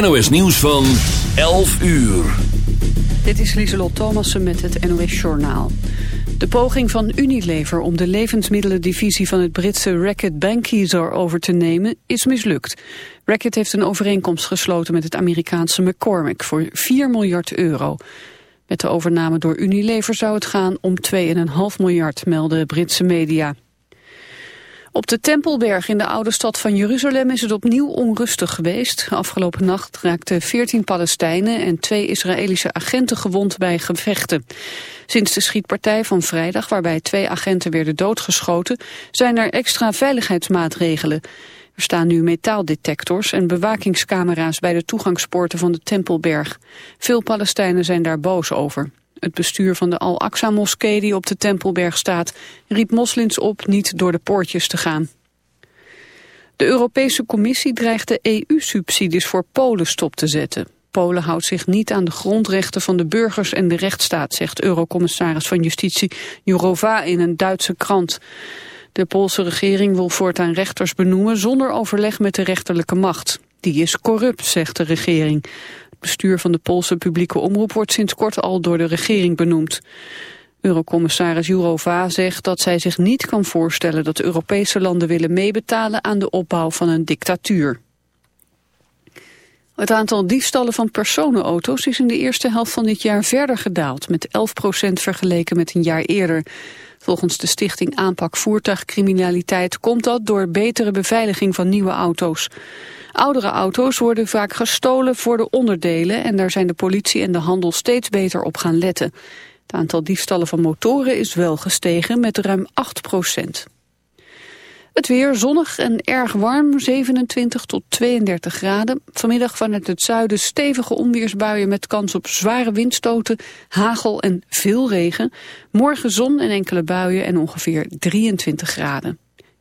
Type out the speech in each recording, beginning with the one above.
NOS nieuws van 11 uur. Dit is Lieselot Thomassen met het NOS Journaal. De poging van Unilever om de levensmiddelendivisie van het Britse Reckitt Benckiser over te nemen is mislukt. Reckitt heeft een overeenkomst gesloten met het Amerikaanse McCormick voor 4 miljard euro. Met de overname door Unilever zou het gaan om 2,5 miljard, melden Britse media. Op de Tempelberg in de oude stad van Jeruzalem is het opnieuw onrustig geweest. Afgelopen nacht raakten 14 Palestijnen en twee Israëlische agenten gewond bij gevechten. Sinds de schietpartij van vrijdag, waarbij twee agenten werden doodgeschoten, zijn er extra veiligheidsmaatregelen. Er staan nu metaaldetectors en bewakingscamera's bij de toegangspoorten van de Tempelberg. Veel Palestijnen zijn daar boos over. Het bestuur van de Al-Aqsa-moskee die op de Tempelberg staat... riep moslims op niet door de poortjes te gaan. De Europese Commissie dreigt de EU-subsidies voor Polen stop te zetten. Polen houdt zich niet aan de grondrechten van de burgers en de rechtsstaat... zegt Eurocommissaris van Justitie Jourova in een Duitse krant. De Poolse regering wil voortaan rechters benoemen... zonder overleg met de rechterlijke macht. Die is corrupt, zegt de regering. Bestuur van de Poolse publieke omroep wordt sinds kort al door de regering benoemd. Eurocommissaris Jourova zegt dat zij zich niet kan voorstellen dat Europese landen willen meebetalen aan de opbouw van een dictatuur. Het aantal diefstallen van personenauto's is in de eerste helft van dit jaar verder gedaald, met 11% vergeleken met een jaar eerder. Volgens de stichting Aanpak Voertuigcriminaliteit komt dat door betere beveiliging van nieuwe auto's. Oudere auto's worden vaak gestolen voor de onderdelen en daar zijn de politie en de handel steeds beter op gaan letten. Het aantal diefstallen van motoren is wel gestegen met ruim 8 procent. Het weer zonnig en erg warm, 27 tot 32 graden. Vanmiddag vanuit het zuiden stevige onweersbuien met kans op zware windstoten, hagel en veel regen. Morgen zon en enkele buien en ongeveer 23 graden.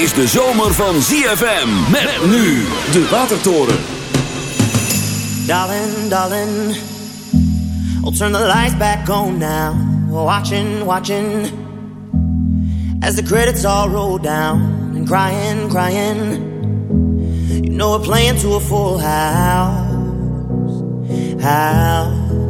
Is de zomer van ZFM. Met nu de Watertoren. Darling, darling, I'll turn the lights back on now. Watching, watching, as the credits all roll down, and crying, crying. You know we're playing to a full house, house.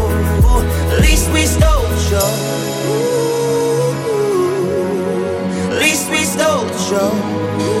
Least we stole the show. At least we stole the show.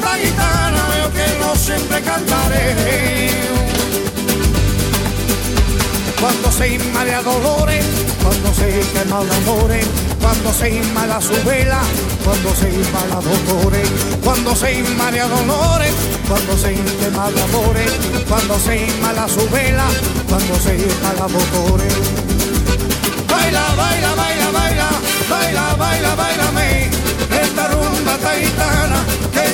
Rumba esta gitana yo que no siempre cantaré. Cuando se inmala dolores, cuando se quema de amores, cuando se inmala su vela, cuando se inmala dolores, cuando se inmala dolores, cuando se quema de amores, cuando se inmala su vela, cuando se inmala dolores. Baila, baila, baila, baila, baila, baila, esta rumba esta gitana que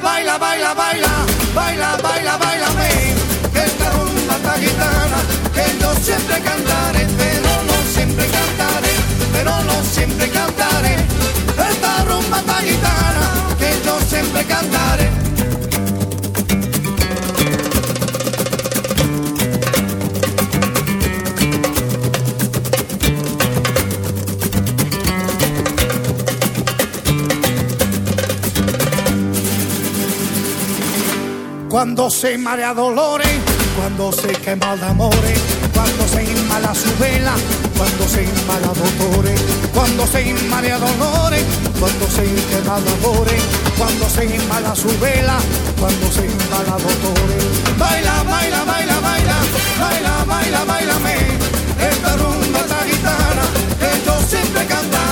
Baila, baila, baila, baila, baila, baila, baila, que esta rumba esta gitana que yo siempre cantaré, pero no siempre cantaré, pero no siempre cantaré. Esta rumba esta gitana que yo siempre cantaré. Cuando se marea dolores, cuando se quema de amores, cuando se inmala su vela, cuando se inmala dolores, cuando se inmala dolores, cuando se quema amores, cuando se inmala su vela, cuando se inmala dolores. Baila, baila, baila, baila, baila, baila, bailame, esta rumba esta gitana que yo siempre cantaré,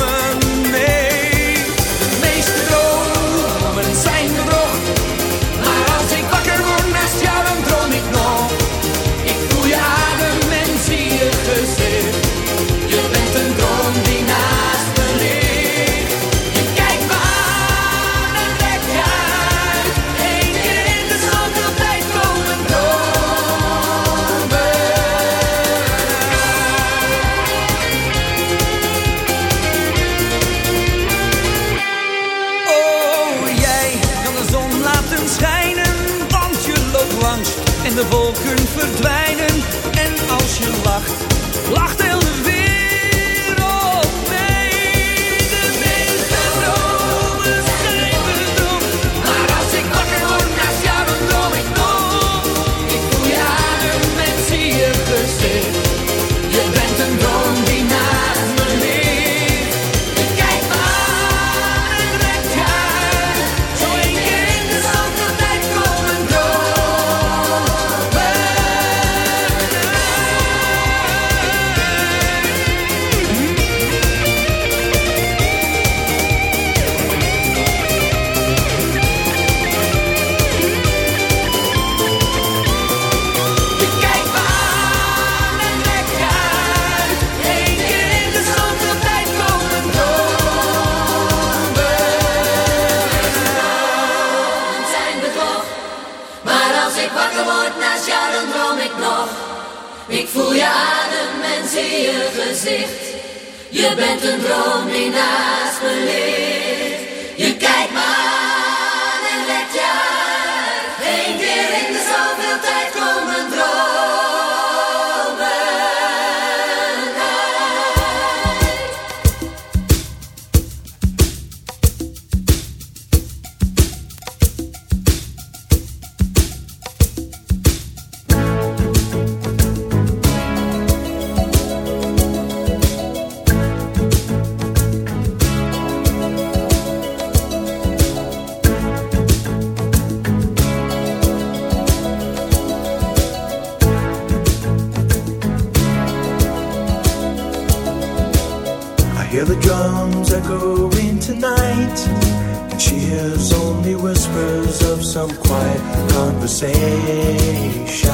conversation.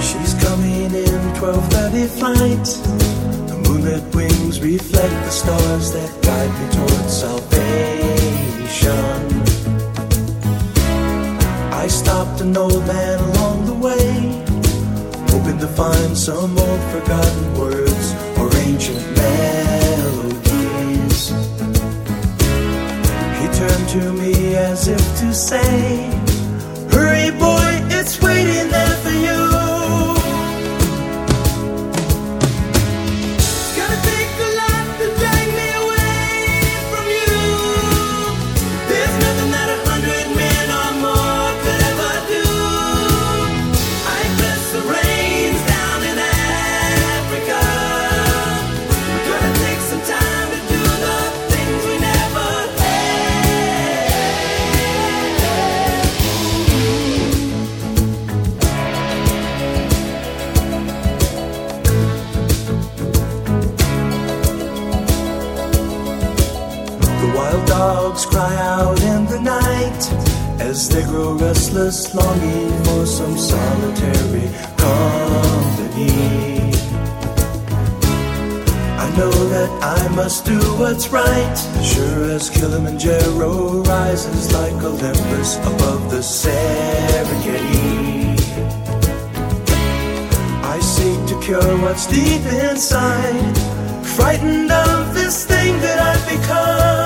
She's coming in 12:30 flight. The moonlit wings reflect the stars that cure what's deep inside. Frightened of this thing that I've become.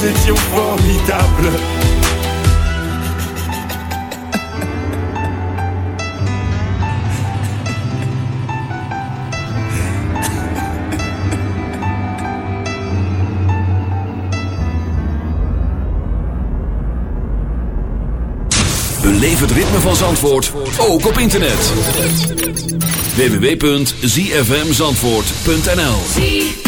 Nous étions formidables. Beleef het ritme van Zandvoort, ook op internet. www.zfmzandvoort.nl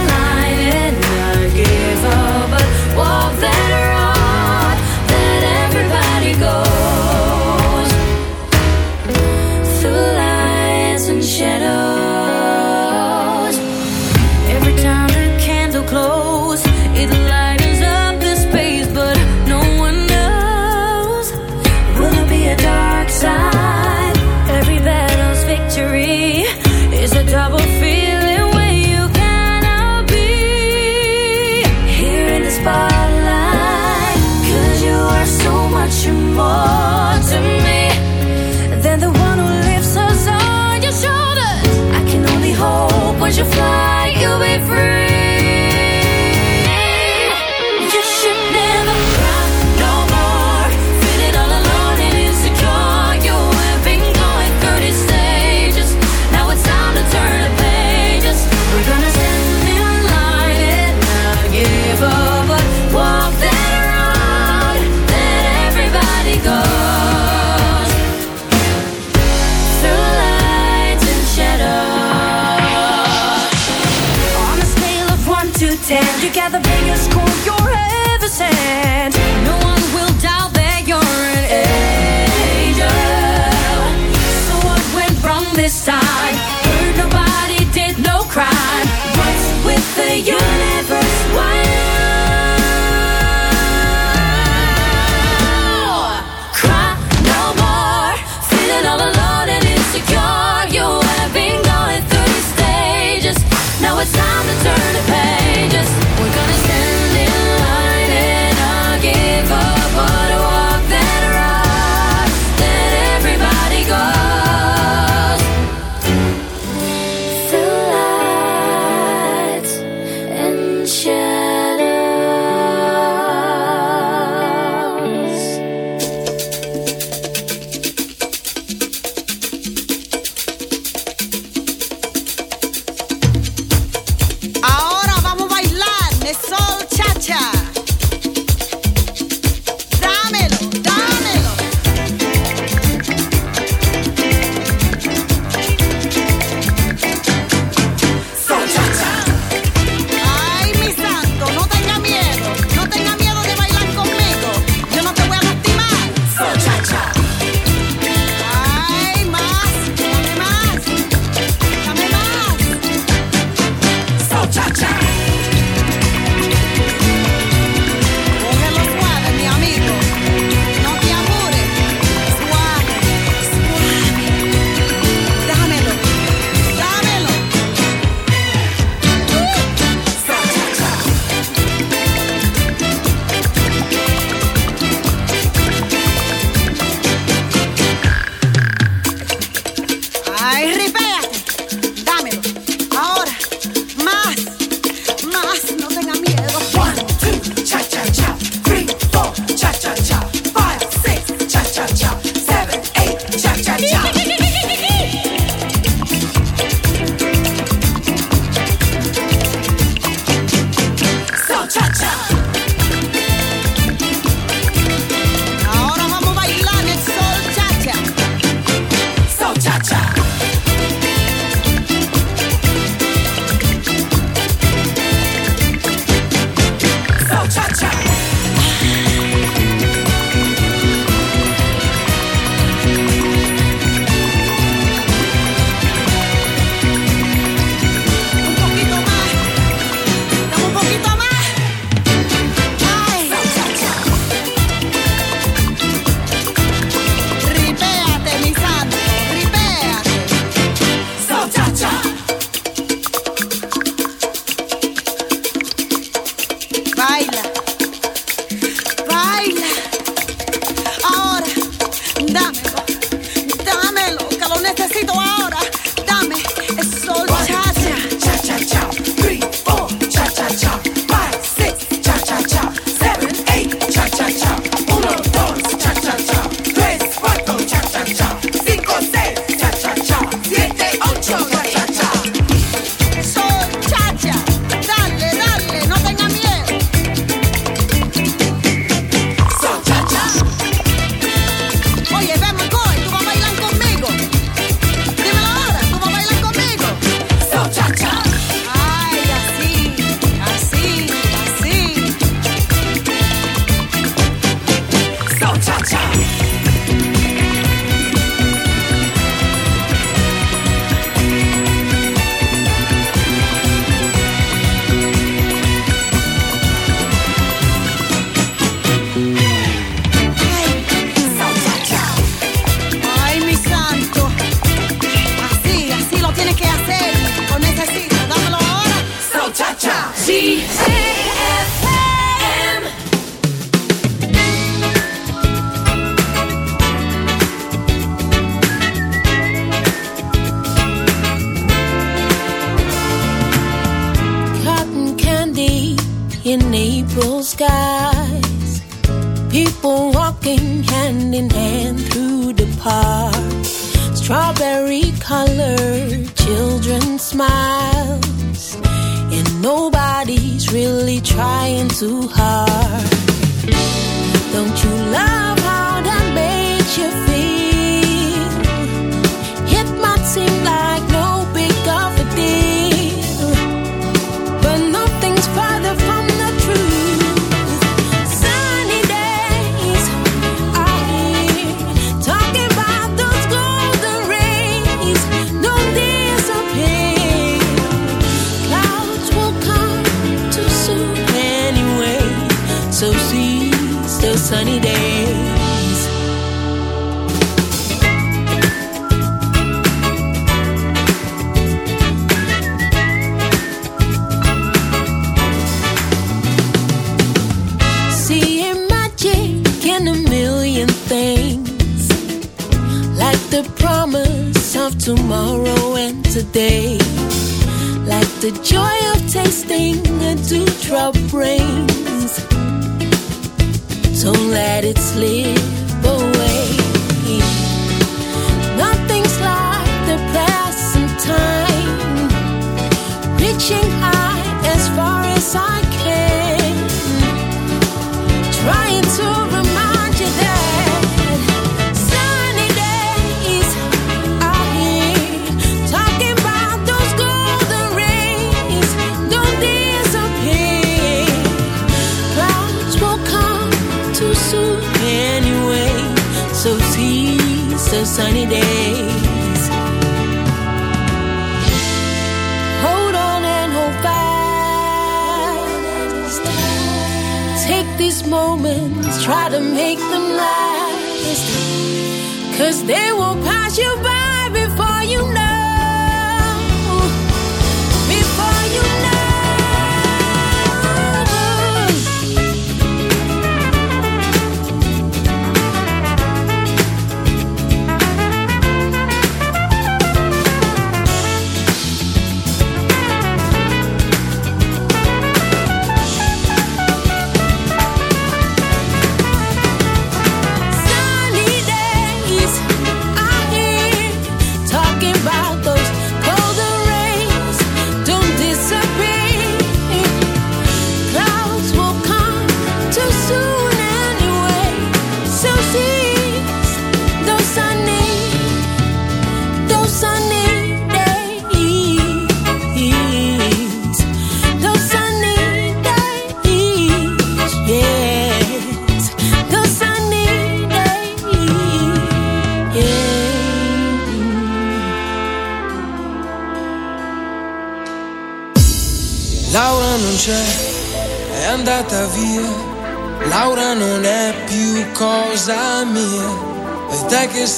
double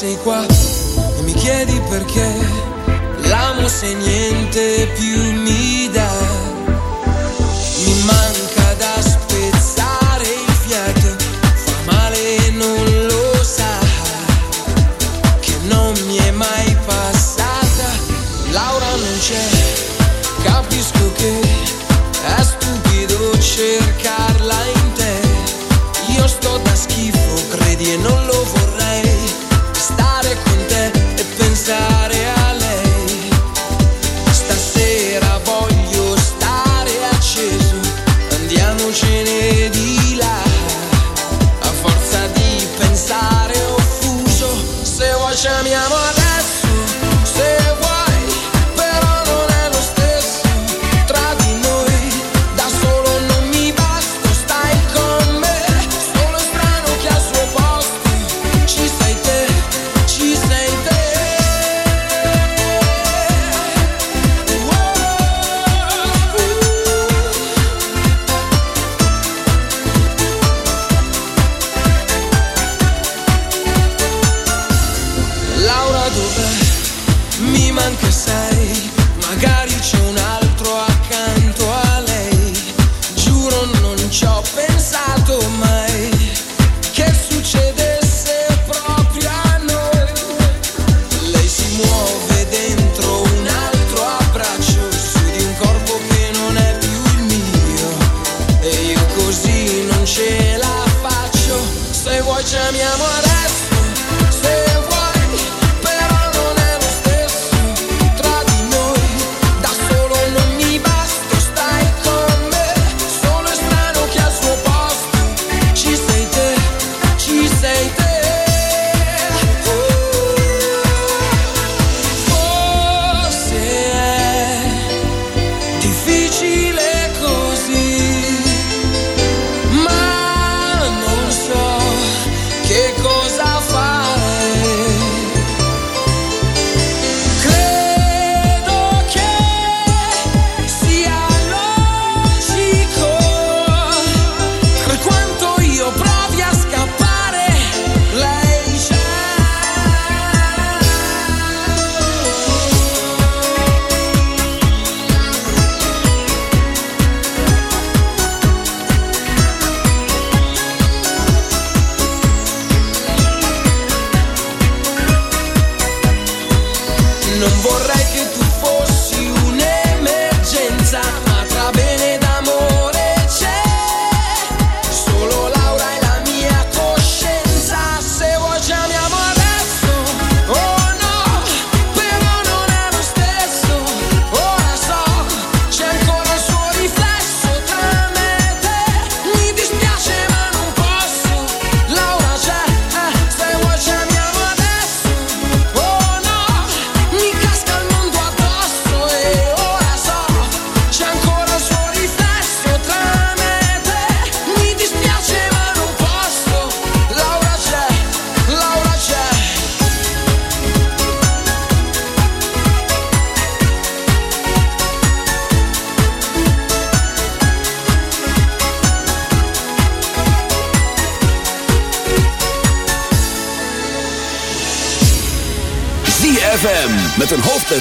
sem quarto.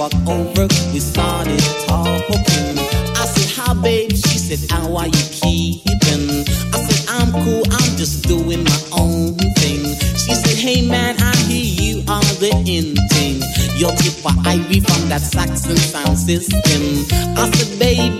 walk over, we started talking. I said, Hi, babe. She said, How are you keeping? I said, I'm cool, I'm just doing my own thing. She said, Hey, man, I hear you are the in thing. Your tip for Ivy from that Saxon sound system. I said, Babe,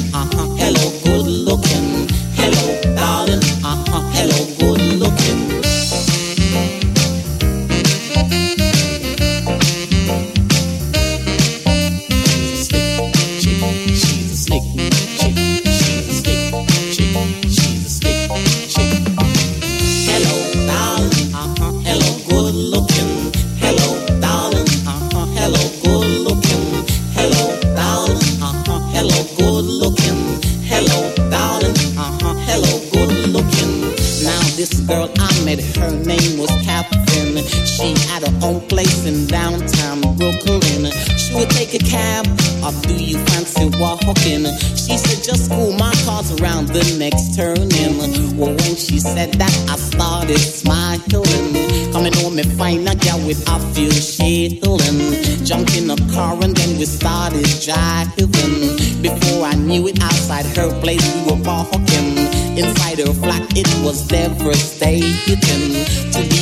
She said, just cool my car's around the next turning. Well, when she said that, I started smiling. Coming home and find a girl with a few shilling. Jumped in a car and then we started driving. Before I knew it, outside her place we were walking. Inside her flat, it was devastating. To be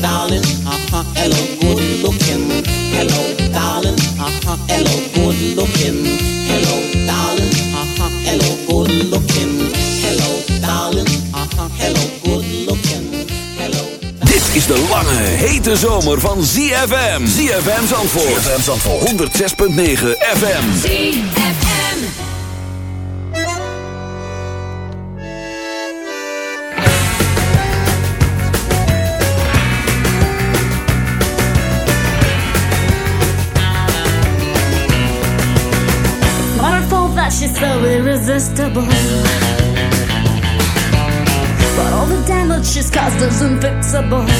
Hello, darling, uh-huh, hello, good looking. Hello, darling, uh-huh, hello, good looking. Hello, darling, uh-huh, hello, good looking. Hello, darling, uh-huh, hello, good looking. Hello. Dit is de lange, hete zomer van ZFM. ZFM Zandvoort. ZFM Zandvoort. 106.9 FM. ZFM. Irresistible. But all the damage she's caused is unfixable.